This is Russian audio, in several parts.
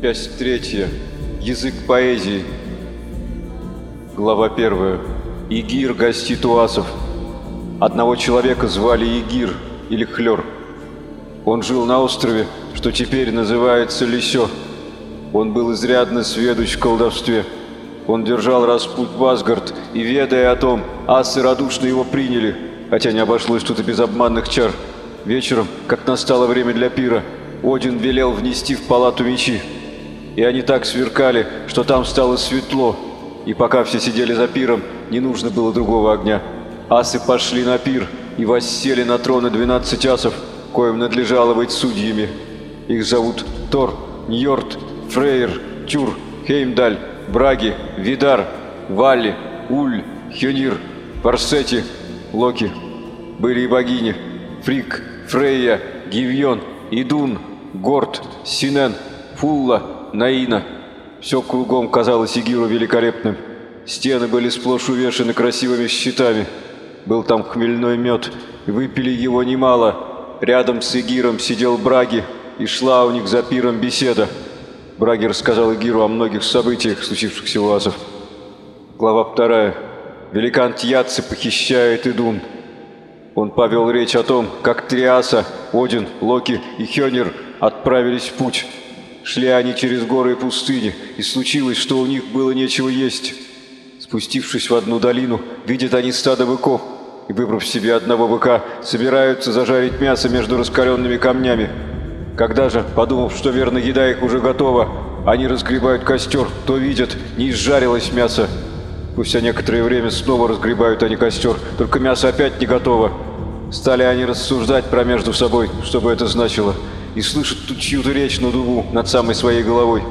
Часть третья. Язык поэзии. Глава первая. Игир гостит у асов. Одного человека звали Игир или Хлёр. Он жил на острове, что теперь называется Лисё. Он был изрядно сведущ в колдовстве. Он держал распуть в Асгард, и, ведая о том, асы радушно его приняли, хотя не обошлось тут и без обманных чар. Вечером, как настало время для пира, Один велел внести в палату мечи. И они так сверкали, что там стало светло, и пока все сидели за пиром, не нужно было другого огня. Асы пошли на пир и воссели на троны 12 асов, коим надлежало быть судьями. Их зовут Тор, Ньорд, Фрейр, Тюр, Хеймдаль, Браги, Видар, Валли, Уль, Хёнир, Парсети, Локи. Были и богини Фрик, Фрейя, Гивьон, Идун, Горд, Синен, Фулла, Наина. Все кругом казалось Игиру великолепным. Стены были сплошь увешаны красивыми щитами. Был там хмельной мед, выпили его немало. Рядом с Игиром сидел Браги, и шла у них за пиром беседа. Браги рассказал Игиру о многих событиях, случившихся у асов. Глава вторая. Великан Тьяци похищает Идун. Он повел речь о том, как Триаса, Один, Локи и Хёнир отправились в путь. Шли они через горы и пустыни, и случилось, что у них было нечего есть. Спустившись в одну долину, видят они стадо быков, и, выбрав себе одного быка, собираются зажарить мясо между раскаленными камнями. Когда же, подумав, что верно еда их уже готова, они разгребают костер, то видят, не изжарилось мясо. Спустя некоторое время снова разгребают они костер, только мясо опять не готово. Стали они рассуждать про между собой, что бы это значило, и слышат тут чью-то речь на дубу над самой своей головой.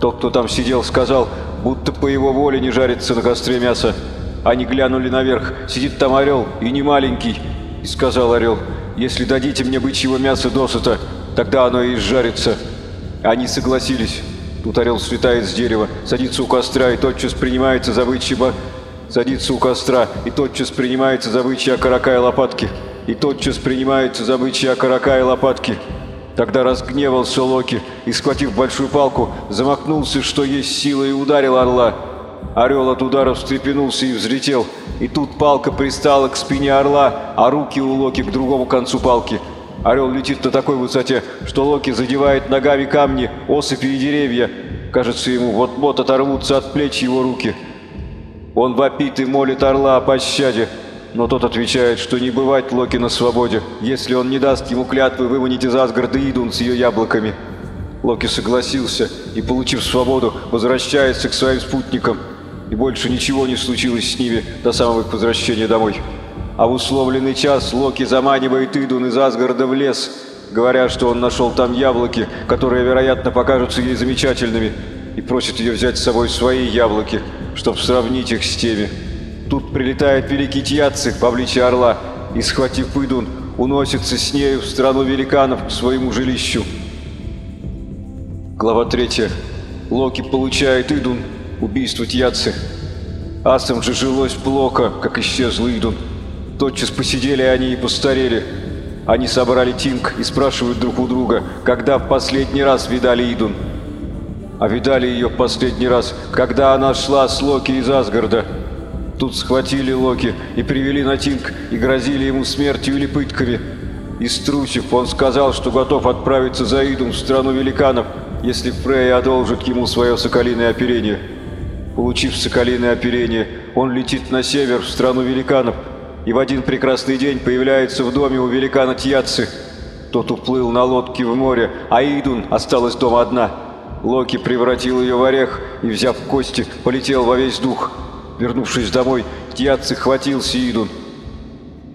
Тот, кто там сидел, сказал, будто по его воле не жарится на костре мясо. Они глянули наверх, сидит там орел, и не маленький. И сказал орел, если дадите мне бычьего мяса досыта, тогда оно и изжарится. Они согласились. Тут орел слетает с дерева, садится у костра и тотчас принимается за бычьего... Садится у костра и тотчас принимается за бычья окорока и лопатки. И тотчас принимается за бычья окорока и лопатки. Тогда разгневался Локи и, схватив большую палку, замахнулся, что есть сила, и ударил орла. Орел от удара встрепенулся и взлетел, и тут палка пристала к спине орла, а руки у Локи к другому концу палки. Орел летит на такой высоте, что Локи задевает ногами камни, осыпи и деревья. Кажется, ему вот-вот оторвутся от плеч его руки. Он вопит и молит орла о пощаде, но тот отвечает, что не бывать Локи на свободе, если он не даст ему клятвы выманить из Асгарда Идун с ее яблоками. Локи согласился и, получив свободу, возвращается к своим спутникам. И больше ничего не случилось с ними до самого их возвращения домой. А в условленный час Локи заманивает Идун из Асгарда в лес, говоря, что он нашел там яблоки, которые, вероятно, покажутся ей замечательными, и просит ее взять с собой свои яблоки, чтобы сравнить их с теми. Тут прилетает великий Тьяцик обличье орла и, схватив Идун, уносится с нею в страну великанов к своему жилищу. Глава 3. Локи получает Идун, убийство Тьяцы. Асам же жилось плохо, как исчезл Идун. Тотчас посидели они и постарели. Они собрали Тинг и спрашивают друг у друга, когда в последний раз видали Идун. А видали ее в последний раз, когда она шла с Локи из Асгарда. Тут схватили Локи и привели на Тинг и грозили ему смертью или пытками. И струсив, он сказал, что готов отправиться за Идун в страну великанов, если Фрей одолжит ему свое соколиное оперение. Получив соколиное оперение, он летит на север, в страну великанов, и в один прекрасный день появляется в доме у великана Тьяцы. Тот уплыл на лодке в море, а Идун осталась дома одна. Локи превратил ее в орех и, взяв кости, полетел во весь дух. Вернувшись домой, Тьяцы хватился Идун.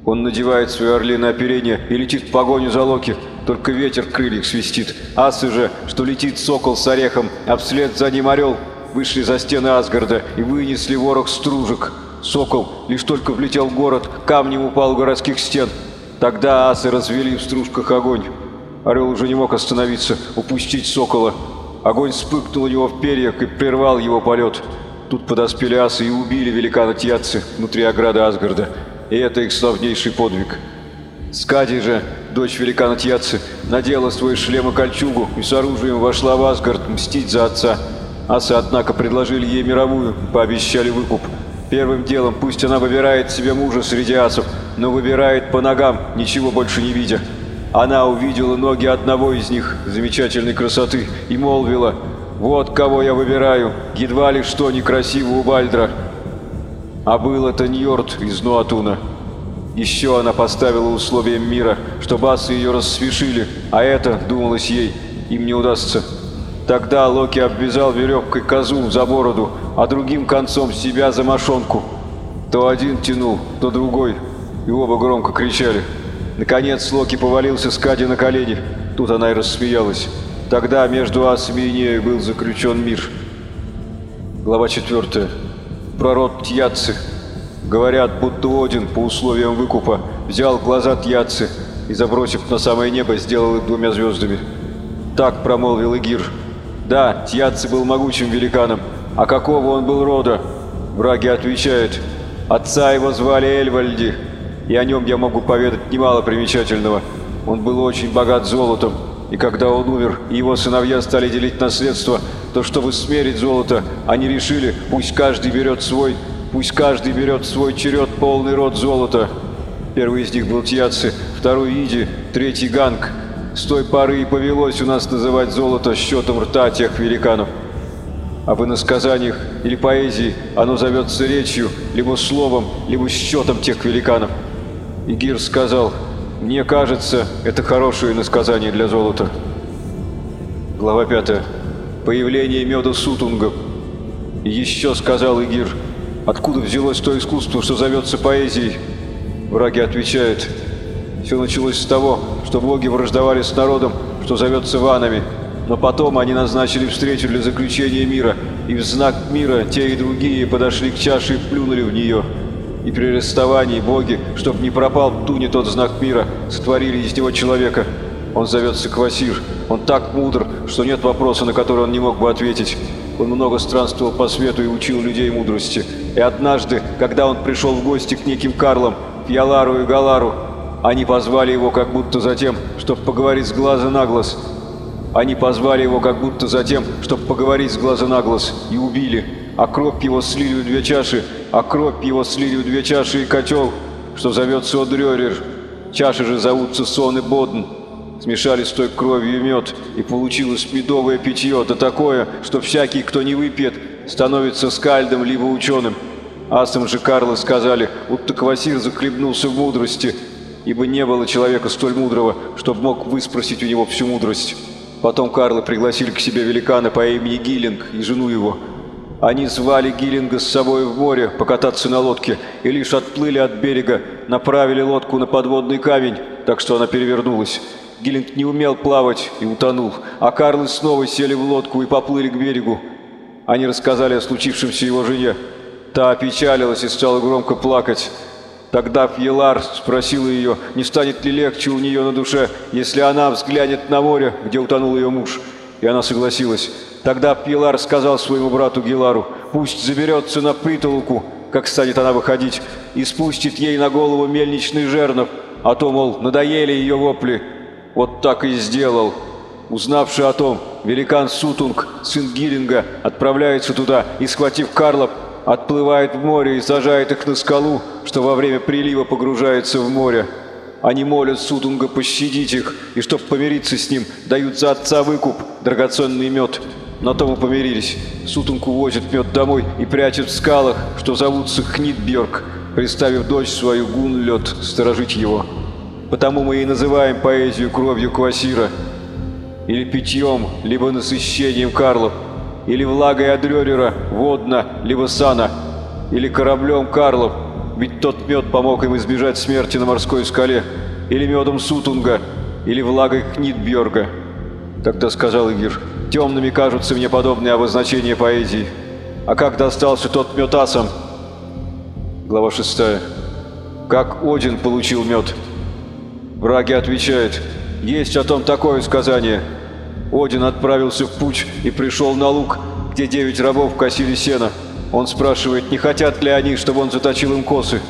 Он надевает свое орлиное оперение и летит в погоню за Локи, только ветер в крыльях свистит. Асы же, что летит сокол с орехом, а вслед за ним орел, вышли за стены Асгарда и вынесли ворог стружек. Сокол лишь только влетел в город, камнем упал у городских стен. Тогда асы развели в стружках огонь. Орел уже не мог остановиться, упустить сокола. Огонь вспыхнул у него в перьях и прервал его полет. Тут подоспели асы и убили великана Тьяцы внутри ограды Асгарда. И это их славнейший подвиг. Скади же, дочь великана Тьяцы, надела свой шлем и кольчугу и с оружием вошла в Асгард мстить за отца. Асы, однако, предложили ей мировую, пообещали выкуп. Первым делом пусть она выбирает себе мужа среди асов, но выбирает по ногам, ничего больше не видя. Она увидела ноги одного из них, замечательной красоты, и молвила, «Вот кого я выбираю, едва ли что некрасиво у Бальдра». А был это Ньорд из Нуатуна. Еще она поставила условием мира, чтобы асы ее рассвешили, а это, думалось ей, им не удастся. Тогда Локи обвязал веревкой козу за бороду, а другим концом себя за мошонку. То один тянул, то другой, и оба громко кричали. Наконец Локи повалился с Кади на колени. Тут она и рассмеялась. Тогда между асами и нею был заключен мир. Глава 4. Прород Тьяцы. Говорят, будто Один по условиям выкупа взял глаза Тьяцы и, забросив на самое небо, сделал их двумя звездами. Так промолвил Игир. Да, Тьяцы был могучим великаном. А какого он был рода? Враги отвечают. Отца его звали Эльвальди, и о нем я могу поведать немало примечательного. Он был очень богат золотом, и когда он умер, и его сыновья стали делить наследство, то чтобы смерить золото, они решили, пусть каждый берет свой, пусть каждый берет свой черед полный род золота. Первый из них был Тьяци, второй Иди, третий Ганг. С той поры и повелось у нас называть золото счетом рта тех великанов. А в иносказаниях или поэзии оно зовется речью, либо словом, либо счетом тех великанов. Игир сказал, «Мне кажется, это хорошее иносказание для золота». Глава 5. Появление меда сутунгов. И еще сказал Игир, откуда взялось то искусство, что зовется поэзией? Враги отвечают, все началось с того, что боги враждовали с народом, что зовется ванами. Но потом они назначили встречу для заключения мира, и в знак мира те и другие подошли к чаше и плюнули в нее. И при расставании боги, чтоб не пропал туне тот знак мира, сотворили из него человека. Он зовется Квасир. Он так мудр, что нет вопроса, на который он не мог бы ответить. Он много странствовал по свету и учил людей мудрости. И однажды, когда он пришел в гости к неким Карлам, Фьялару и Галару, они позвали его как будто за тем, чтобы поговорить с глаза на глаз. Они позвали его как будто за тем, чтобы поговорить с глаза на глаз, и убили. А кровь его слили в две чаши, а кровь его слили в две чаши и котел, что зовется Одрёрер. Чаши же зовутся Сон и Бодн. Смешали с той кровью мед, и получилось медовое питье, да такое, что всякий, кто не выпьет, становится скальдом либо ученым. Асам же Карлы сказали, будто Квасир захлебнулся в мудрости, ибо не было человека столь мудрого, чтобы мог выспросить у него всю мудрость. Потом Карлы пригласили к себе великана по имени Гиллинг и жену его. Они звали Гиллинга с собой в море покататься на лодке и лишь отплыли от берега, направили лодку на подводный камень, так что она перевернулась. Гиллинг не умел плавать и утонул, а Карлы снова сели в лодку и поплыли к берегу. Они рассказали о случившемся его жене. Та опечалилась и стала громко плакать. Тогда Фьелар спросил ее, не станет ли легче у нее на душе, если она взглянет на море, где утонул ее муж. И она согласилась. Тогда Фьелар сказал своему брату Гилару, пусть заберется на притолоку, как станет она выходить, и спустит ей на голову мельничный жернов, а то, мол, надоели ее вопли. Вот так и сделал. Узнавший о том, великан Сутунг, сын Гиллинга, отправляется туда и, схватив Карлов, отплывает в море и сажает их на скалу, что во время прилива погружается в море. Они молят Сутунга пощадить их, и чтоб помириться с ним, дают за отца выкуп, драгоценный мед. На том и помирились. Сутунг увозит мед домой и прячет в скалах, что зовутся Хнитберг, приставив дочь свою Гунлет сторожить его. Потому мы и называем поэзию кровью Квасира. Или питьем, либо насыщением Карлов или влагой Адрёрера, водно, либо сана, или кораблем Карлов, ведь тот мед помог им избежать смерти на морской скале, или медом Сутунга, или влагой Книтбьорга. Тогда сказал Игир, темными кажутся мне подобные обозначения поэзии. А как достался тот мед асам? Глава 6. Как Один получил мед? Враги отвечают, есть о том такое сказание – один отправился в путь и пришел на луг, где девять рабов косили сено. Он спрашивает, не хотят ли они, чтобы он заточил им косы.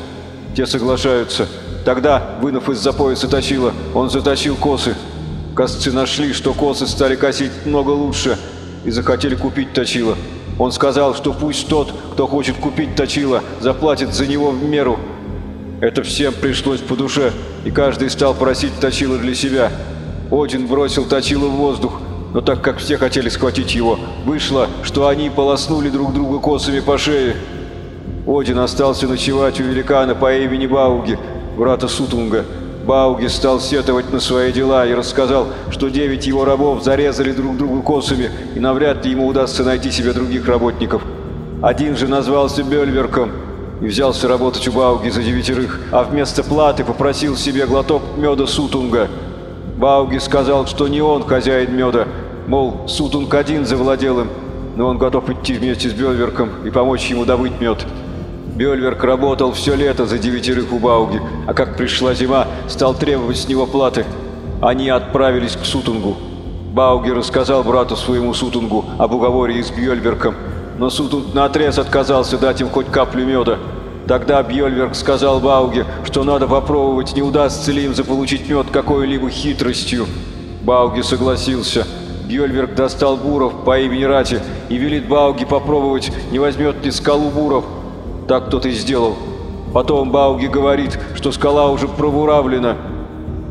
Те соглашаются. Тогда, вынув из-за пояса точила, он заточил косы. Косцы нашли, что косы стали косить много лучше и захотели купить точило. Он сказал, что пусть тот, кто хочет купить точило, заплатит за него в меру. Это всем пришлось по душе, и каждый стал просить точило для себя. Один бросил точило в воздух, но так как все хотели схватить его, вышло, что они полоснули друг друга косами по шее. Один остался ночевать у великана по имени Бауги, брата Сутунга. Бауги стал сетовать на свои дела и рассказал, что девять его рабов зарезали друг друга косами, и навряд ли ему удастся найти себе других работников. Один же назвался Бельверком, и взялся работать у Бауги за девятерых, а вместо платы попросил себе глоток меда Сутунга. Бауги сказал, что не он хозяин меда, мол, Сутунг один завладел им, но он готов идти вместе с Бельверком и помочь ему добыть мед. Бельверк работал все лето за девятерых у Бауги, а как пришла зима, стал требовать с него платы. Они отправились к Сутунгу. Бауги рассказал брату своему Сутунгу об уговоре с Бьельверком, но Сутунг наотрез отказался дать им хоть каплю меда. Тогда Бьельверк сказал Бауге, что надо попробовать, не удастся ли им заполучить мед какой-либо хитростью. Бауги согласился. Бьельверк достал буров по имени Рати и велит Бауге попробовать, не возьмет ли скалу буров. Так кто-то и сделал. Потом Бауги говорит, что скала уже пробуравлена.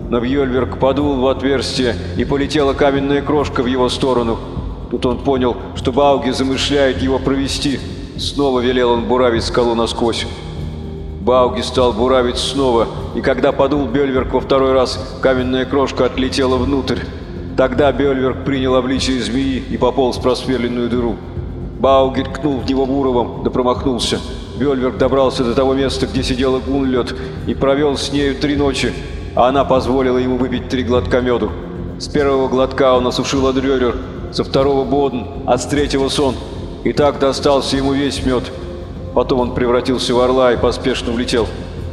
Но Бьельверк подул в отверстие, и полетела каменная крошка в его сторону. Тут он понял, что Бауги замышляет его провести. Снова велел он буравить скалу насквозь. Бауги стал буравить снова, и когда подул Бельверк во второй раз, каменная крошка отлетела внутрь. Тогда Бельверк принял обличие змеи и пополз в просверленную дыру. Бауги ткнул в него буровом, да промахнулся. Бельверк добрался до того места, где сидела Гунлет, и провел с нею три ночи, а она позволила ему выпить три глотка меду. С первого глотка он осушил Адрёрер, со второго Бодн, а с третьего сон. И так достался ему весь мед. Потом он превратился в орла и поспешно улетел.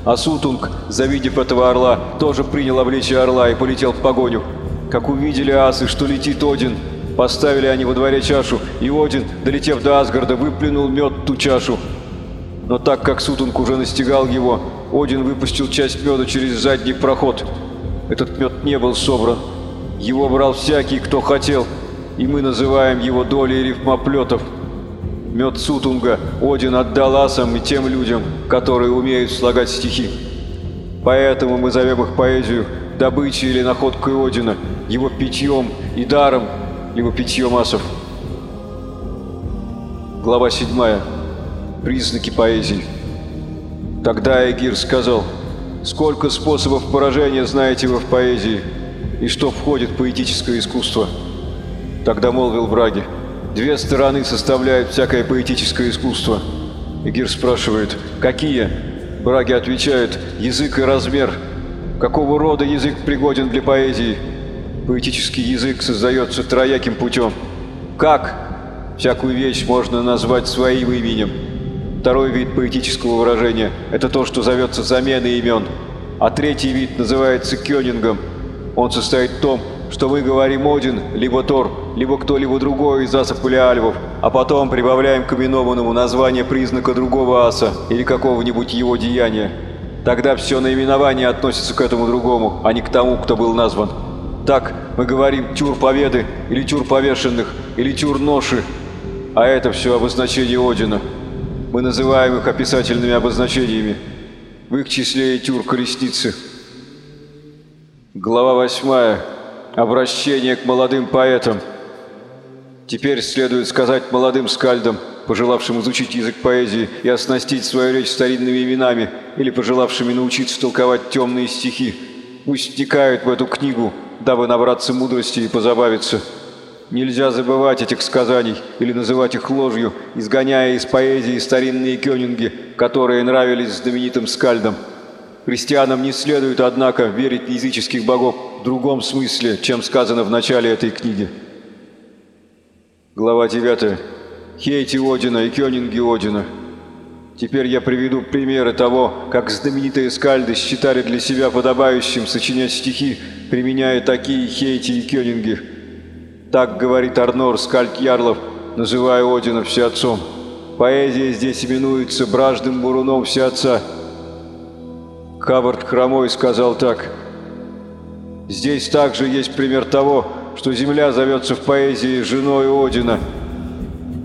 А Сутунг, завидев этого орла, тоже принял обличие орла и полетел в погоню. Как увидели асы, что летит Один, поставили они во дворе чашу, и Один, долетев до Асгарда, выплюнул мед ту чашу. Но так как Сутунг уже настигал его, Один выпустил часть меда через задний проход. Этот мед не был собран. Его брал всякий, кто хотел, и мы называем его долей рифмоплетов. Мед Сутунга Один отдал асам и тем людям, которые умеют слагать стихи. Поэтому мы зовем их поэзию добычей или находкой Одина, его питьем и даром, либо питьем асов. Глава 7. Признаки поэзии. Тогда Эгир сказал, «Сколько способов поражения знаете вы в поэзии, и что входит в поэтическое искусство?» Тогда молвил Браги, «Две стороны составляют всякое поэтическое искусство». Эгир спрашивает, «Какие?» Браги отвечает, «Язык и размер». Какого рода язык пригоден для поэзии? Поэтический язык создается трояким путем. Как? Всякую вещь можно назвать своим именем. Второй вид поэтического выражения – это то, что зовется заменой имен. А третий вид называется кёнингом. Он состоит в том, что мы говорим Один, либо Тор, либо кто-либо другой из асов или альвов, а потом прибавляем к именованному название признака другого аса или какого-нибудь его деяния. Тогда все наименование относится к этому другому, а не к тому, кто был назван. Так мы говорим «тюр победы» или «тюр повешенных» или «тюр ноши», а это все обозначение Одина. Мы называем их описательными обозначениями. В их числе и тюр колесницы. Глава 8. Обращение к молодым поэтам. Теперь следует сказать молодым скальдам, пожелавшим изучить язык поэзии и оснастить свою речь старинными именами, или пожелавшими научиться толковать темные стихи, пусть вникают в эту книгу, дабы набраться мудрости и позабавиться. Нельзя забывать этих сказаний или называть их ложью, изгоняя из поэзии старинные кёнинги, которые нравились знаменитым скальдам. Христианам не следует, однако, верить в языческих богов другом смысле, чем сказано в начале этой книги. Глава 9. Хейти Одина и Кёнинги Одина. Теперь я приведу примеры того, как знаменитые скальды считали для себя подобающим сочинять стихи, применяя такие хейти и кёнинги. Так говорит Арнор Скальд Ярлов, называя Одина всеотцом. Поэзия здесь именуется браждым буруном всеотца. Хаббард Хромой сказал так. «Здесь также есть пример того, что земля зовется в поэзии женой Одина.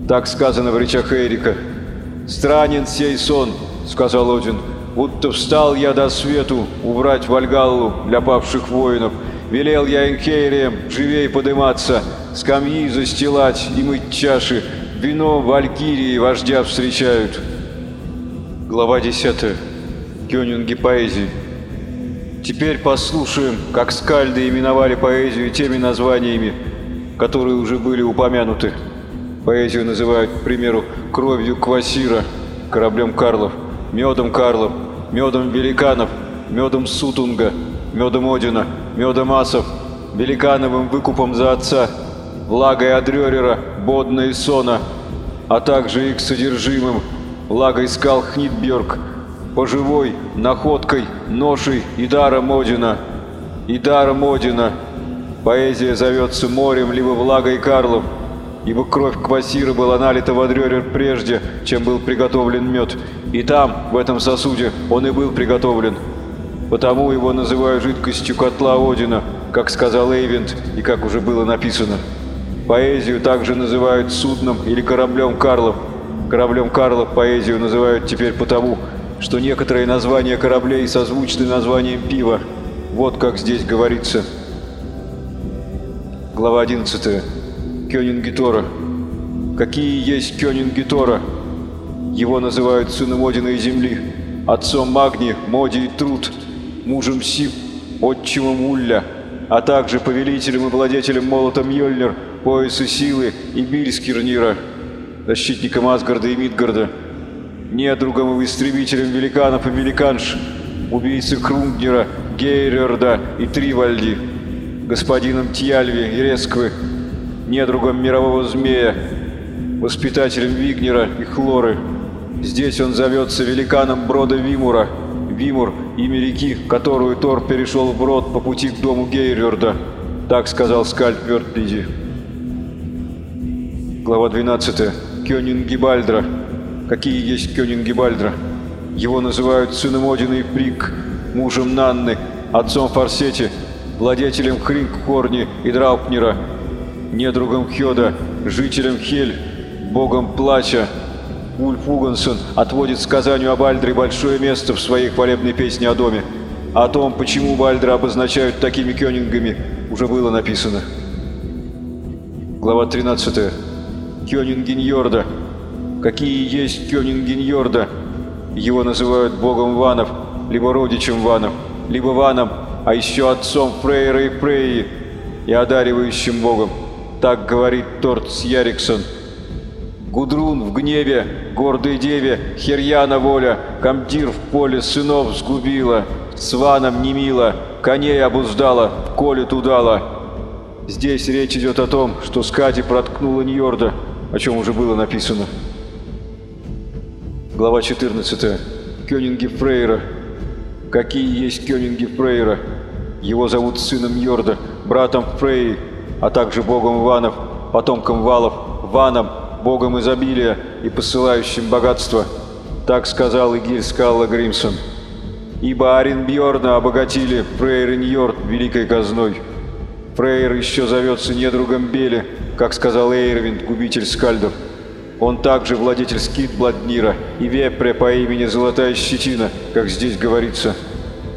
Так сказано в речах Эрика. «Странен сей сон», — сказал Один, — «будто встал я до свету убрать Вальгаллу для павших воинов. Велел я Инхейрием живей подыматься, скамьи застилать и мыть чаши, вино валькирии вождя встречают». Глава 10. Кёнинги поэзии. Теперь послушаем, как скальды именовали поэзию теми названиями, которые уже были упомянуты. Поэзию называют, к примеру, кровью Квасира, кораблем Карлов, медом Карлов, медом великанов, медом Сутунга, медом Одина, медом Асов, великановым выкупом за отца, влагой Адрёрера, Бодна и Сона, а также их содержимым, влагой скал Хнитберг, поживой, находкой, ношей и даром Одина. И даром Одина. Поэзия зовется морем, либо влагой Карлов, ибо кровь Квасира была налита в Адрёрер прежде, чем был приготовлен мед, и там, в этом сосуде, он и был приготовлен. Потому его называют жидкостью котла Одина, как сказал Эйвент и как уже было написано. Поэзию также называют судном или кораблем Карлов. Кораблем Карлов поэзию называют теперь потому, что некоторые названия кораблей созвучны названием пива. Вот как здесь говорится. Глава 11. Кёнингитора. Какие есть Кёнингитора? Его называют сыном Одина и Земли, отцом Магни, Моди и Труд, мужем Сип, отчимом Улля, а также повелителем и владетелем молота Мьёльнир, пояса силы и Бильскирнира, защитником Асгарда и Мидгарда, недругом и истребителем великанов и великанш, убийцы Крунгнера, Гейрерда и Тривальди, господином Тьяльви и Ресквы, недругом мирового змея, воспитателем Вигнера и Хлоры. Здесь он зовется великаном Брода Вимура, Вимур – имя реки, которую Тор перешел вброд по пути к дому Гейрерда. Так сказал Скальд Вёртлиди. Глава 12. Кёнингибальдра какие есть Кёнинги Бальдра. Его называют сыном Одина и Прик, мужем Нанны, отцом Фарсети, владетелем Хрингхорни и Драупнера, недругом Хёда, жителем Хель, богом плача. Ульф Угансон отводит сказанию о Бальдре большое место в своей хвалебной песне о доме. О том, почему Бальдра обозначают такими кёнингами, уже было написано. Глава 13. Кёнингиньорда какие есть Кёнингеньорда. Его называют богом ванов, либо родичем ванов, либо ваном, а еще отцом Фрейра и Фрейи и одаривающим богом. Так говорит Торт Яриксон. Гудрун в гневе, гордой деве, Херьяна воля, Камдир в поле сынов сгубила, С ваном не мило, коней обуздала, в коле тудала. Здесь речь идет о том, что Скати проткнула Ньорда, о чем уже было написано. Глава 14. Кёнинги Фрейра. Какие есть Кёнинги Фрейра? Его зовут сыном Йорда, братом Фрей, а также богом Ванов, потомком Валов, Ваном, богом изобилия и посылающим богатство. Так сказал Игиль Скалла Гримсон. Ибо Арин Бьорна обогатили Фрейр Ньорд великой казной. Фрейр еще зовется недругом Бели, как сказал Эйрвинд, губитель скальдов. Он также владетель Скидбладнира и вепря по имени Золотая Щетина, как здесь говорится.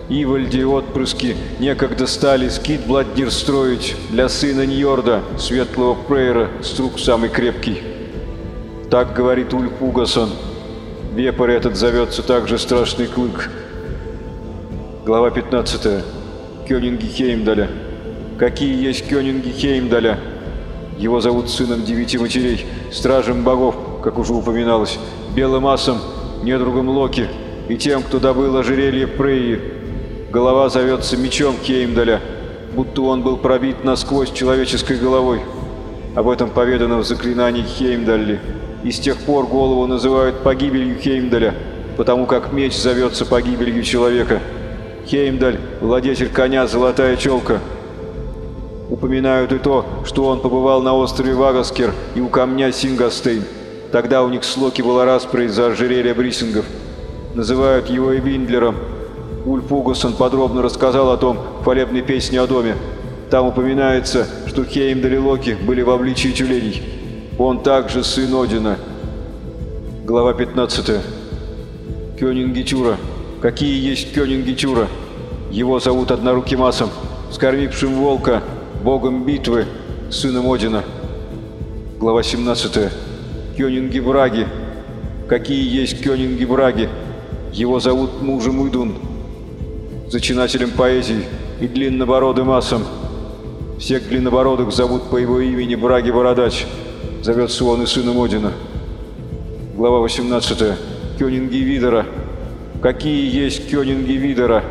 Ивальди отпрыски некогда стали Скидбладнир строить для сына Ньорда, светлого Прейра, струк самый крепкий. Так говорит Ульф Угасон. Вепрь этот зовется также Страшный Клык. Глава 15. Кёнинги Хеймдаля. Какие есть Кёнинги Хеймдаля? Его зовут сыном девяти матерей, стражем богов, как уже упоминалось, белым асом, недругом Локи и тем, кто добыл ожерелье Прейи. Голова зовется мечом Кеймдаля, будто он был пробит насквозь человеческой головой. Об этом поведано в заклинании Хеймдалли. И с тех пор голову называют погибелью Хеймдаля, потому как меч зовется погибелью человека. Хеймдаль – владетель коня «Золотая челка», Упоминают и то, что он побывал на острове Вагаскер и у камня Сингастейн. Тогда у них с Локи была распри из-за ожерелья брисингов. Называют его и Виндлером. Ульф Угосон подробно рассказал о том в хвалебной песне о доме. Там упоминается, что Хеймдаль и Локи были в обличии тюленей. Он также сын Одина. Глава 15. Кёнинги Тюра. Какие есть Кёнинги Тюра? Его зовут Одноруким Асом, скормившим волка, богом битвы, сыном Одина. Глава 17. Кёнинги Браги. Какие есть Кёнинги Браги? Его зовут мужем Идун, зачинателем поэзии и длиннобородым асом. Всех длиннобородых зовут по его имени Браги Бородач. Зовется он и сыном Одина. Глава 18. Кёнинги Видера. Какие есть Кёнинги Видера?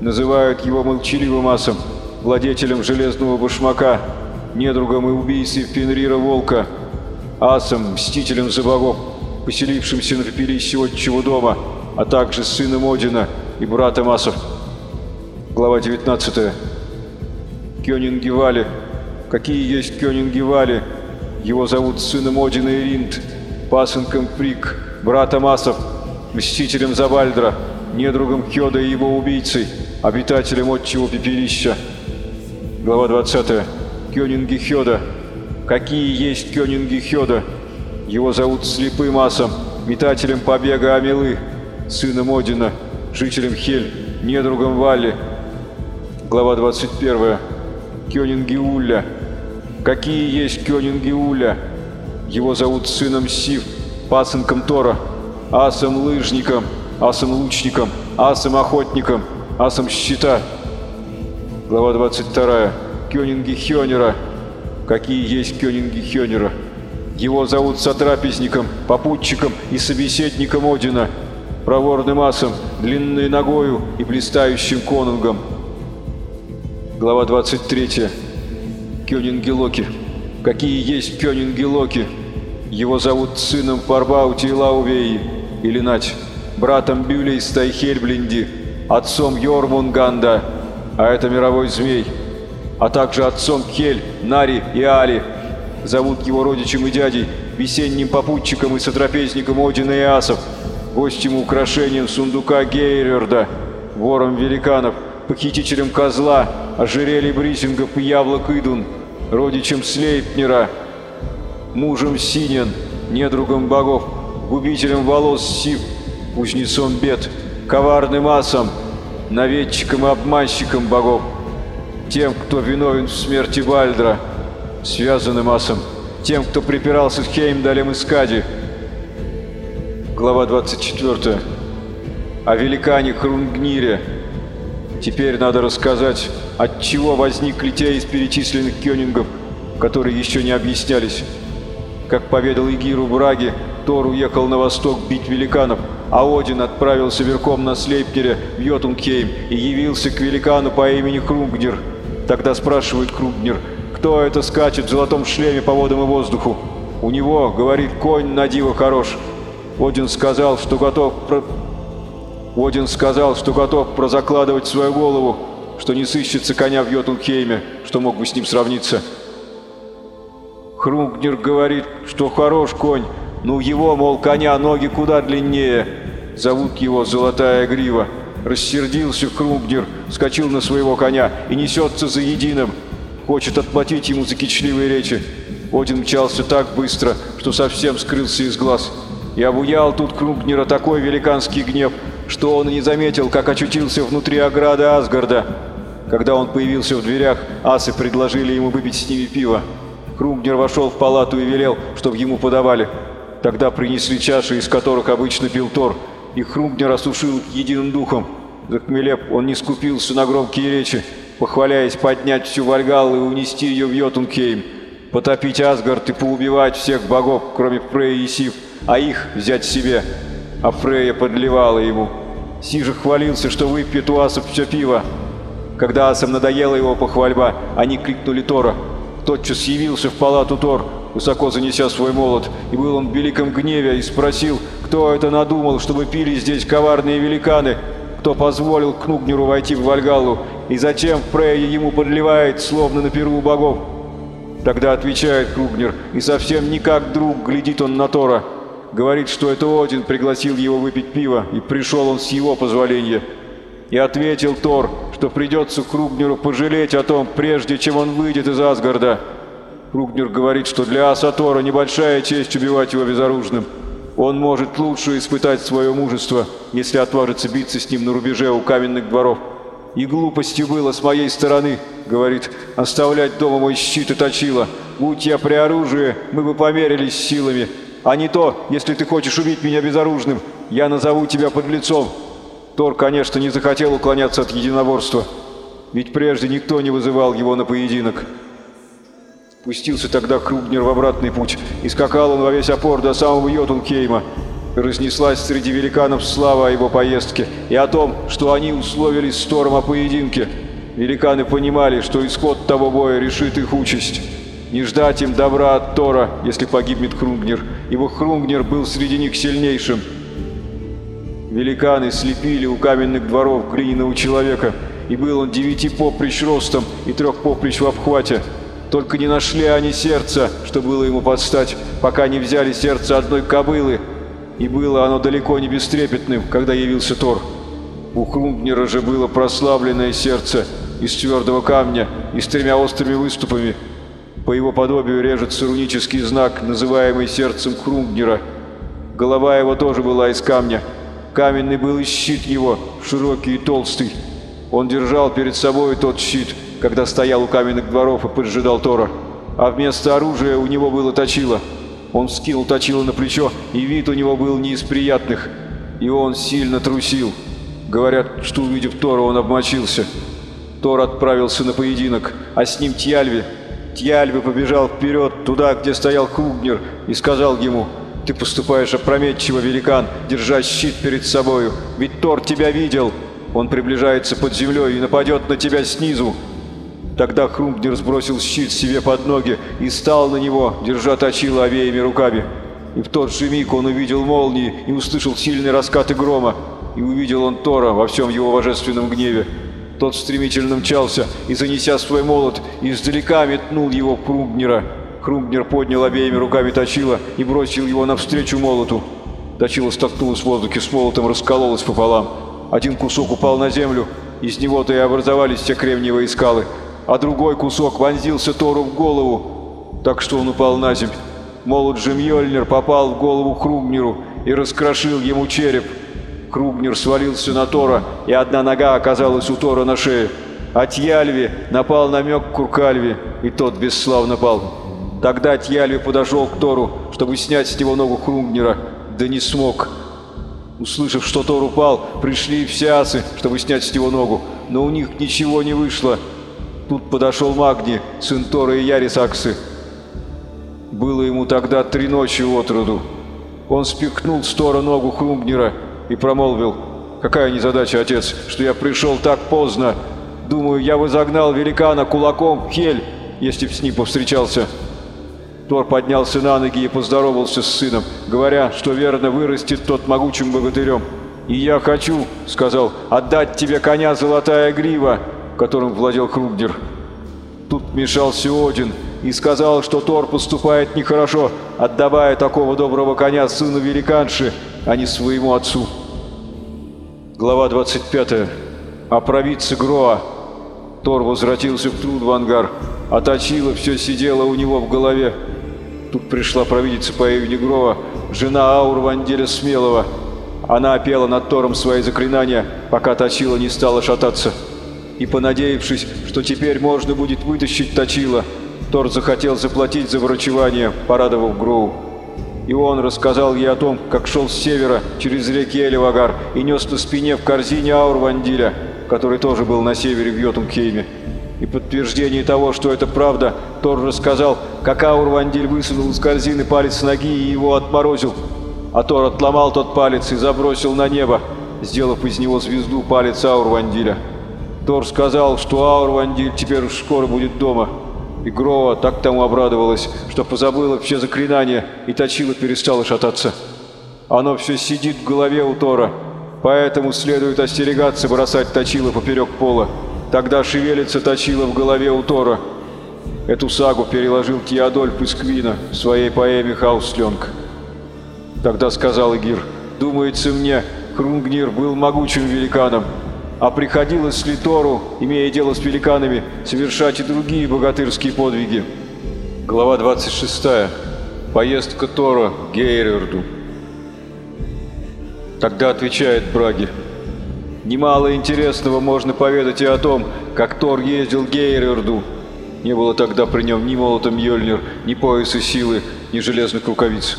Называют его молчаливым асом, владетелем железного башмака, недругом и убийцей Фенрира Волка, асом, мстителем за богов, поселившимся на пепелище отчего дома, а также сыном Одина и братом асов. Глава 19. Кёнингевали. Какие есть Кёнингевали? Его зовут сыном Одина и Ринд, пасынком Прик, братом асов, мстителем Забальдра, недругом Хёда и его убийцей, обитателем отчего пепелища. Глава 20. Кёнинги Хёда. Какие есть Кёнинги Хёда? Его зовут Слепым Асом, метателем побега Амилы, сыном Одина, жителем Хель, недругом Валли. Глава 21. Кёнинги Улля. Какие есть Кёнинги Улля? Его зовут сыном Сив, пасынком Тора, асом-лыжником, асом-лучником, асом-охотником, асом щита. Глава 22. Кёнинги Хёнера. Какие есть Кёнинги Хёнера? Его зовут сотрапезником, попутчиком и собеседником Одина, проворным асом, длинной ногою и блистающим конунгом. Глава 23. Кёнинги Локи. Какие есть Кёнинги Локи? Его зовут сыном Фарбаути и Лаувеи, или Нать, братом Бюлейста и Хельблинди, отцом Йормунганда, а это мировой змей, а также отцом Кель, Нари и Али. Зовут его родичем и дядей, весенним попутчиком и сотрапезником Одина и Асов, гостем и украшением сундука Гейрерда, вором великанов, похитителем козла, ожерелий брисингов и яблок Идун, родичем Слейпнера, мужем Синен, недругом богов, губителем волос Сив, кузнецом бед, коварным асом, наведчиком и обманщиком богов, тем, кто виновен в смерти Вальдра, связанным асом, тем, кто припирался с Хеймдалем и Скади. Глава 24. О великане Хрунгнире. Теперь надо рассказать, от чего возникли те из перечисленных кёнингов, которые еще не объяснялись. И поведал Эгиру Браги, Тор уехал на восток бить великанов, а Один отправился верхом на Слейпнере в Йотунгхейм и явился к великану по имени Хрунгнир. Тогда спрашивает Хрунгнир, кто это скачет в золотом шлеме по водам и воздуху. У него, говорит, конь на диво хорош. Один сказал, что готов про... Один сказал, что готов прозакладывать свою голову, что не сыщется коня в Йотунгхейме, что мог бы с ним сравниться. Хрунгнер говорит, что хорош конь, ну его, мол, коня ноги куда длиннее. Зовут его Золотая Грива. Рассердился Хрунгнер, скочил на своего коня и несется за единым. Хочет отплатить ему за кичливые речи. Один мчался так быстро, что совсем скрылся из глаз. И обуял тут Хрунгнера такой великанский гнев, что он и не заметил, как очутился внутри ограды Асгарда. Когда он появился в дверях, асы предложили ему выпить с ними пиво. Хрунгнер вошел в палату и велел, чтобы ему подавали. Тогда принесли чаши, из которых обычно пил Тор, и Хрунгнер осушил единым духом. Захмелеп, он не скупился на громкие речи, похваляясь поднять всю Вальгаллу и унести ее в Йотунхейм, потопить Асгард и поубивать всех богов, кроме Фрея и Сив, а их взять себе. А Фрея подливала ему. Си же хвалился, что выпьет у асов все пиво. Когда асам надоела его похвальба, они крикнули Тора. Тотчас явился в палату Тор, высоко занеся свой молот, и был он в великом гневе и спросил, кто это надумал, чтобы пили здесь коварные великаны, кто позволил Кнугнеру войти в Вальгаллу, и зачем Фрейя ему подливает, словно на перу богов. Тогда отвечает Кругнер, и совсем не как друг глядит он на Тора. Говорит, что это Один пригласил его выпить пиво, и пришел он с его позволения. И ответил Тор, что придется Кругнеру пожалеть о том, прежде чем он выйдет из Асгарда. Кругнер говорит, что для аса Тора небольшая честь убивать его безоружным. Он может лучше испытать свое мужество, если отважится биться с ним на рубеже у каменных дворов. И глупостью было с моей стороны, говорит, оставлять дома мой щит и точила. Будь я при оружии, мы бы померились силами. А не то, если ты хочешь убить меня безоружным, я назову тебя под лицом. Тор, конечно, не захотел уклоняться от единоборства, ведь прежде никто не вызывал его на поединок. Пустился тогда Кругнер в обратный путь, и скакал он во весь опор до самого Йотунхейма. Разнеслась среди великанов слава о его поездке и о том, что они условились с Тором о поединке. Великаны понимали, что исход того боя решит их участь. Не ждать им добра от Тора, если погибнет Хрунгнер, ибо Хрунгнер был среди них сильнейшим. Великаны слепили у каменных дворов глиняного человека, и был он девяти поприщ ростом и трех поприщ в обхвате. Только не нашли они сердца, что было ему подстать, пока не взяли сердце одной кобылы, и было оно далеко не бестрепетным, когда явился Тор. У Хрунгнера же было прославленное сердце из твердого камня и с тремя острыми выступами. По его подобию режется рунический знак, называемый сердцем Хрунгнера. Голова его тоже была из камня. Каменный был и щит его, широкий и толстый. Он держал перед собой тот щит, когда стоял у каменных дворов и поджидал Тора. А вместо оружия у него было точило. Он скинул точило на плечо, и вид у него был не из приятных. И он сильно трусил. Говорят, что увидев Тора, он обмочился. Тор отправился на поединок, а с ним Тьяльви. Тьяльви побежал вперед, туда, где стоял Кругнер, и сказал ему, «Ты поступаешь опрометчиво, великан, держа щит перед собою, ведь Тор тебя видел. Он приближается под землей и нападет на тебя снизу». Тогда Хрунгнер сбросил щит себе под ноги и стал на него, держа точило обеими руками. И в тот же миг он увидел молнии и услышал сильные раскаты грома. И увидел он Тора во всем его божественном гневе. Тот стремительно мчался и, занеся свой молот, издалека метнул его Хрунгнера. Хрунгнер поднял обеими руками точило и бросил его навстречу молоту. Точило столкнулось в воздухе с молотом, раскололось пополам. Один кусок упал на землю, из него-то и образовались все кремниевые скалы, а другой кусок вонзился Тору в голову, так что он упал на землю. Молот же Мьёльнир попал в голову Хругнеру и раскрошил ему череп. Кругнер свалился на Тора, и одна нога оказалась у Тора на шее. А Тьяльви напал на Мёк Куркальви, и тот бесславно пал. Тогда Тьяльви подошел к Тору, чтобы снять с него ногу Хругнера, да не смог. Услышав, что Тор упал, пришли все асы, чтобы снять с него ногу, но у них ничего не вышло. Тут подошел Магни, сын Тора и Ярисаксы. Было ему тогда три ночи от роду. Он спихнул с Тора ногу Хрунгнера и промолвил, «Какая незадача, отец, что я пришел так поздно. Думаю, я бы загнал великана кулаком в хель, если б с ним повстречался». Тор поднялся на ноги и поздоровался с сыном, говоря, что верно вырастет тот могучим богатырем. «И я хочу, — сказал, — отдать тебе коня золотая грива, которым владел Хругнер». Тут вмешался Один и сказал, что Тор поступает нехорошо, отдавая такого доброго коня сыну великанши, а не своему отцу. Глава 25. О провидце Гроа. Тор возвратился в Трудвангар, а Точила все сидело у него в голове. Тут пришла провидица по имени Грова, жена Аурванделя Смелого. Она пела над Тором свои заклинания, пока Точила не стала шататься. И понадеявшись, что теперь можно будет вытащить Точила, Тор захотел заплатить за врачевание, порадовав Гроу. И он рассказал ей о том, как шел с севера через реки Эливагар и нес на спине в корзине Аурвандиля, который тоже был на севере в Йотунхейме. И подтверждение того, что это правда, Тор рассказал, как Аурвандиль высунул из корзины палец ноги и его отморозил. А Тор отломал тот палец и забросил на небо, сделав из него звезду палец Аурвандиля. Тор сказал, что Аурвандиль теперь уж скоро будет дома. И Грова так тому обрадовалась, что позабыла все заклинания и точила перестала шататься. Оно все сидит в голове у Тора, поэтому следует остерегаться бросать точило поперек пола. Тогда шевелится точило в голове у Тора. Эту сагу переложил Теодольф из Квина в своей поэме «Хаусленг». Тогда сказал Игир, «Думается мне, Хрунгнир был могучим великаном. А приходилось ли Тору, имея дело с великанами, совершать и другие богатырские подвиги. Глава 26. Поездка Тора к Гейрерду. Тогда отвечает Браги. Немало интересного можно поведать и о том, как Тор ездил к Гейрерду. Не было тогда при нем ни молота Мьёльнир, ни пояса силы, ни железных рукавиц.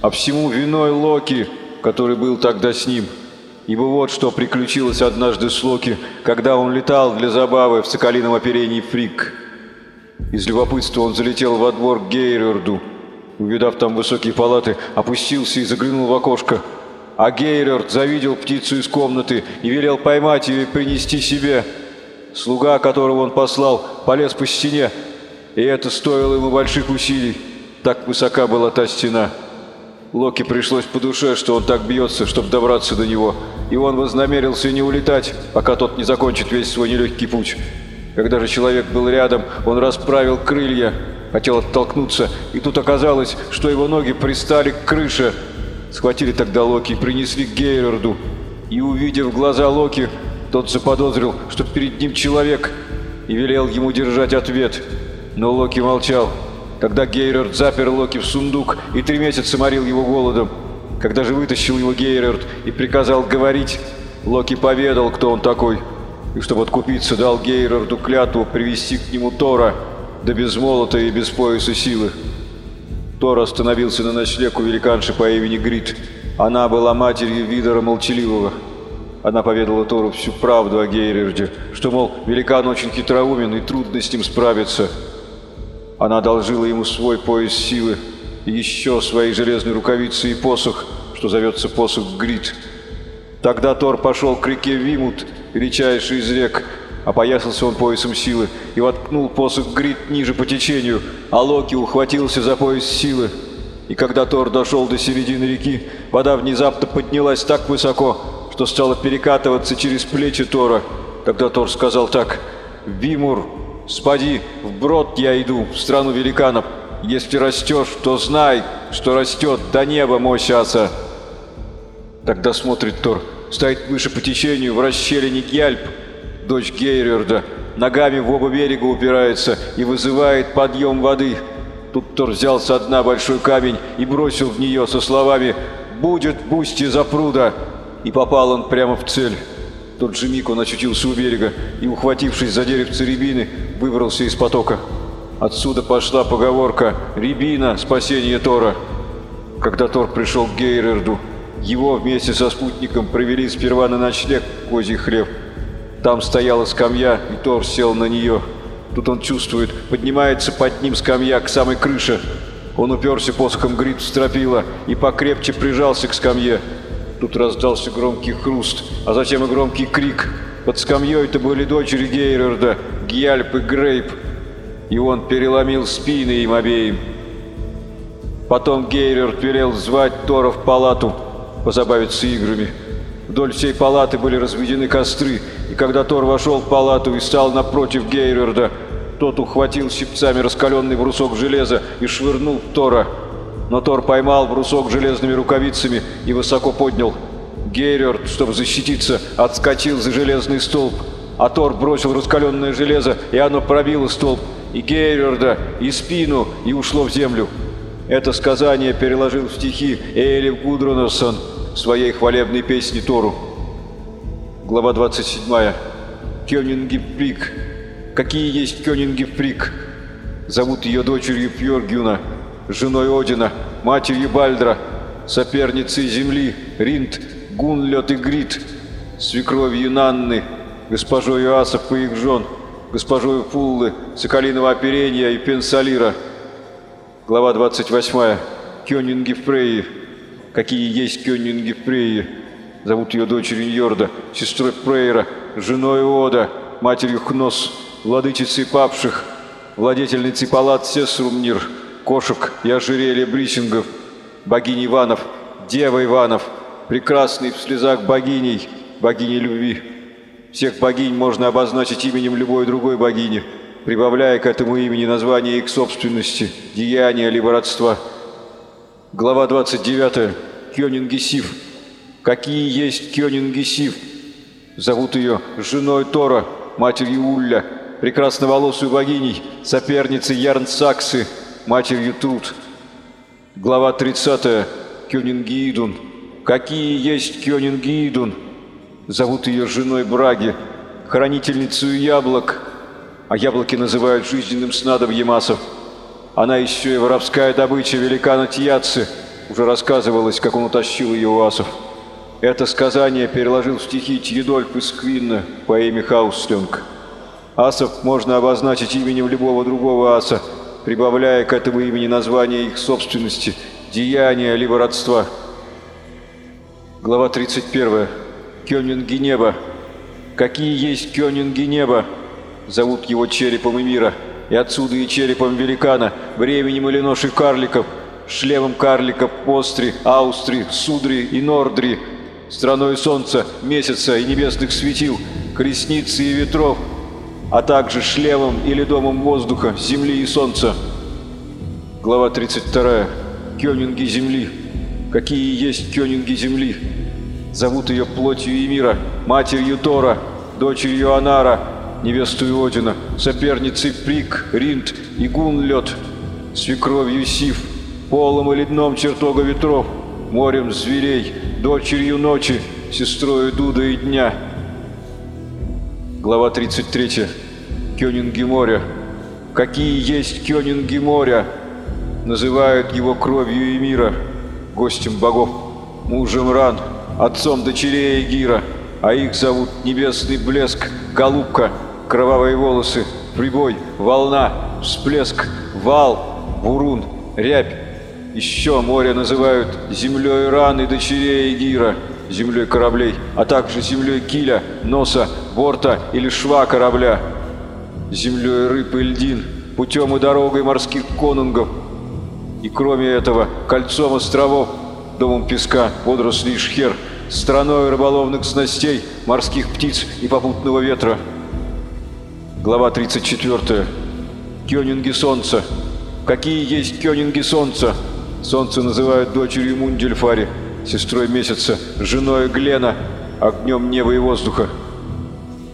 А всему виной Локи, который был тогда с ним – Ибо вот что приключилось однажды с Локи, когда он летал для забавы в соколином оперении Фрик. Из любопытства он залетел во двор к Гейрерду. Увидав там высокие палаты, опустился и заглянул в окошко. А Гейрерд завидел птицу из комнаты и велел поймать ее и принести себе. Слуга, которого он послал, полез по стене, и это стоило ему больших усилий. Так высока была та стена. Локи пришлось по душе, что он так бьется, чтобы добраться до него, и он вознамерился не улетать, пока тот не закончит весь свой нелегкий путь. Когда же человек был рядом, он расправил крылья, хотел оттолкнуться, и тут оказалось, что его ноги пристали к крыше. Схватили тогда Локи и принесли к Гейрерду. И увидев глаза Локи, тот заподозрил, что перед ним человек, и велел ему держать ответ. Но Локи молчал. Тогда Гейрерд запер Локи в сундук и три месяца морил его голодом. Когда же вытащил его Гейрерд и приказал говорить, Локи поведал, кто он такой, и чтобы откупиться, дал Гейрерду клятву привести к нему Тора, да без молота и без пояса силы. Тор остановился на ночлег у великанши по имени Грит. Она была матерью Видора Молчаливого. Она поведала Тору всю правду о Гейрерде, что, мол, великан очень хитроумен и трудно с ним справиться – она одолжила ему свой пояс силы и еще свои железные рукавицы и посох, что зовется посох Грит. Тогда Тор пошел к реке Вимут, величайший из рек, опоясался он поясом силы и воткнул посох Грит ниже по течению, а Локи ухватился за пояс силы. И когда Тор дошел до середины реки, вода внезапно поднялась так высоко, что стала перекатываться через плечи Тора. Тогда Тор сказал так «Вимур, Спади, вброд я иду, в страну великанов. Если растешь, то знай, что растет до неба мой аса. Тогда смотрит Тор, стоит выше по течению в расщелине Гьяльп, дочь Гейрерда, ногами в оба берега упирается и вызывает подъем воды. Тут Тор взял со дна большой камень и бросил в нее со словами «Будет в за пруда!» И попал он прямо в цель тот же миг он очутился у берега и, ухватившись за деревце рябины, выбрался из потока. Отсюда пошла поговорка «Рябина – спасение Тора». Когда Тор пришел к Гейрерду, его вместе со спутником провели сперва на ночлег козий хлеб. Там стояла скамья, и Тор сел на нее. Тут он чувствует, поднимается под ним скамья к самой крыше. Он уперся посохом грит в стропила и покрепче прижался к скамье. Тут раздался громкий хруст, а затем и громкий крик. Под скамьей-то были дочери Гейрерда, Гьяльп и Грейп. И он переломил спины им обеим. Потом Гейрерд велел звать Тора в палату, позабавиться играми. Вдоль всей палаты были разведены костры, и когда Тор вошел в палату и стал напротив Гейрерда, тот ухватил щипцами раскаленный брусок железа и швырнул в Тора. Но Тор поймал брусок железными рукавицами и высоко поднял. Гейрерд, чтобы защититься, отскочил за железный столб, а Тор бросил раскаленное железо, и оно пробило столб, и Гейрерда, и спину, и ушло в землю. Это сказание переложил в стихи Эйлиф Гудрунасон в своей хвалебной песне Тору. Глава 27. Кёнинги Прик. Какие есть Кёнинги Прик? Зовут ее дочерью Пьоргюна женой Одина, матерью Бальдра, соперницей земли, Ринд, Гунлет и Грит, свекровью Нанны, госпожою Асов и их жен, госпожою Фуллы, Соколиного оперения и Пенсалира. Глава 28. Кёнинги Фрейи. Какие есть Кёнинги Фрейи? Зовут ее дочерью Йорда, сестрой Фрейра, женой Ода, матерью Хнос, владычицей павших, владетельницей палат Сесрумнир, кошек и ожерелья бричингов, богини Иванов, дева Иванов, прекрасный в слезах богиней, богини любви. Всех богинь можно обозначить именем любой другой богини, прибавляя к этому имени название их собственности, деяния либо родства. Глава 29. Кёнингесив. Какие есть Кёнингесив? Зовут ее женой Тора, матерью Улля, прекрасноволосую богиней, соперницей Ярн Саксы, матерью Тут. Глава 30. Кёнингидун. Какие есть Кёнингидун? Зовут ее женой Браги, хранительницей яблок, а яблоки называют жизненным снадом Ямасов. Она еще и воровская добыча великана Тьяцы. Уже рассказывалось, как он утащил ее у асов. Это сказание переложил в стихи Тьедольф из Квинна по имени Хауслинг. Асов можно обозначить именем любого другого аса, прибавляя к этому имени название их собственности, деяния либо родства. Глава 31. Кёнинги неба. Какие есть кёнинги неба? Зовут его черепом и мира, и отсюда и черепом великана, временем или ношей карликов, шлемом карликов Остри, Аустри, Судри и Нордри, страной солнца, месяца и небесных светил, колесницы и ветров, а также шлемом или домом воздуха, земли и солнца. Глава 32. Кёнинги земли. Какие есть кёнинги земли? Зовут ее плотью и мира, матерью Тора, дочерью Анара, невесту Одина, соперницей Прик, Ринд и Гунлет, свекровью Сив, полом и ледном чертога ветров, морем зверей, дочерью ночи, сестрой Дуда и дня. Глава 33. Кёнинги моря. Какие есть кёнинги моря? Называют его кровью и мира, гостем богов, мужем ран, отцом дочерей Эгира, а их зовут Небесный Блеск, Голубка, Кровавые волосы, Прибой, Волна, Всплеск, Вал, Бурун, Рябь. Еще море называют землей ран и дочерей Эгира, землей кораблей, а также землей киля, носа, борта или шва корабля, землей рыб и льдин, путем и дорогой морских конунгов. И кроме этого, кольцом островов, домом песка, водорослей и шхер, страной рыболовных снастей, морских птиц и попутного ветра. Глава 34. Кёнинги Солнца. Какие есть Кёнинги Солнца? Солнце называют дочерью Мундельфари, сестрой Месяца, женой Глена, огнем неба и воздуха.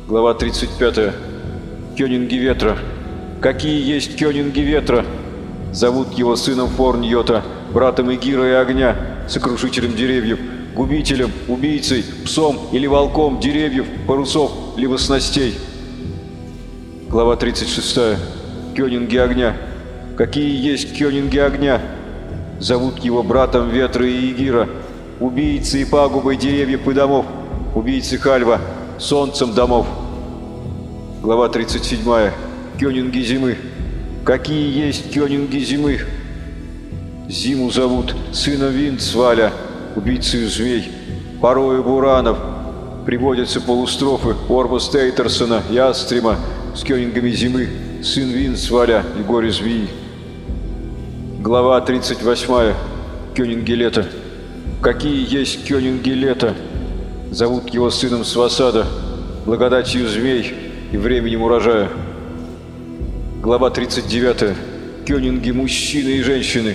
Глава 35. Кёнинги Ветра. Какие есть Кёнинги Ветра? Зовут его сыном Форньота, братом Игира и Огня, сокрушителем деревьев, губителем, убийцей, псом или волком деревьев, парусов, либо снастей. Глава 36. Кёнинги огня. Какие есть кёнинги огня? Зовут его братом ветра и Егира, убийцей и пагубой деревьев и домов, убийцей Хальва, солнцем домов. Глава 37. Кёнинги зимы. Какие есть кёнинги зимы? Зиму зовут сына Виндсваля, убийцей змей, порою буранов. Приводятся полустрофы Орба Стейтерсона, Ястрима, с кёнингами зимы, сын Винсваля и горе змеи. Глава 38. Кёнинги лета. Какие есть кёнинги лета? Зовут его сыном Свасада, благодатью змей и временем урожая. Глава 39. Кёнинги мужчины и женщины.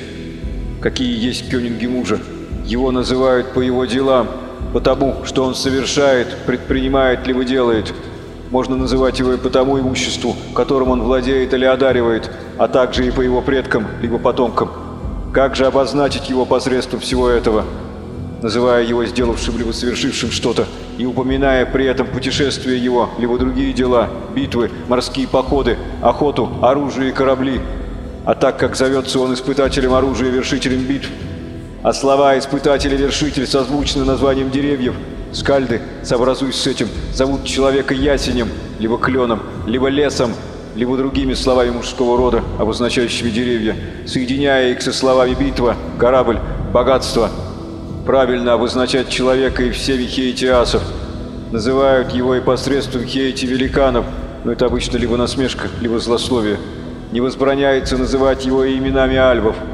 Какие есть кёнинги мужа? Его называют по его делам, потому что он совершает, предпринимает либо делает – можно называть его и по тому имуществу, которым он владеет или одаривает, а также и по его предкам, либо потомкам. Как же обозначить его посредством всего этого? Называя его сделавшим либо совершившим что-то, и упоминая при этом путешествия его, либо другие дела, битвы, морские походы, охоту, оружие и корабли. А так как зовется он испытателем оружия и вершителем битв, а слова «испытатель» и «вершитель» созвучны названием деревьев – Скальды, сообразуясь с этим, зовут человека ясенем, либо кленом, либо лесом, либо другими словами мужского рода, обозначающими деревья, соединяя их со словами битва, корабль, богатство. Правильно обозначать человека и все хейтиасов. Называют его и посредством хейти великанов, но это обычно либо насмешка, либо злословие. Не возбраняется называть его и именами альвов –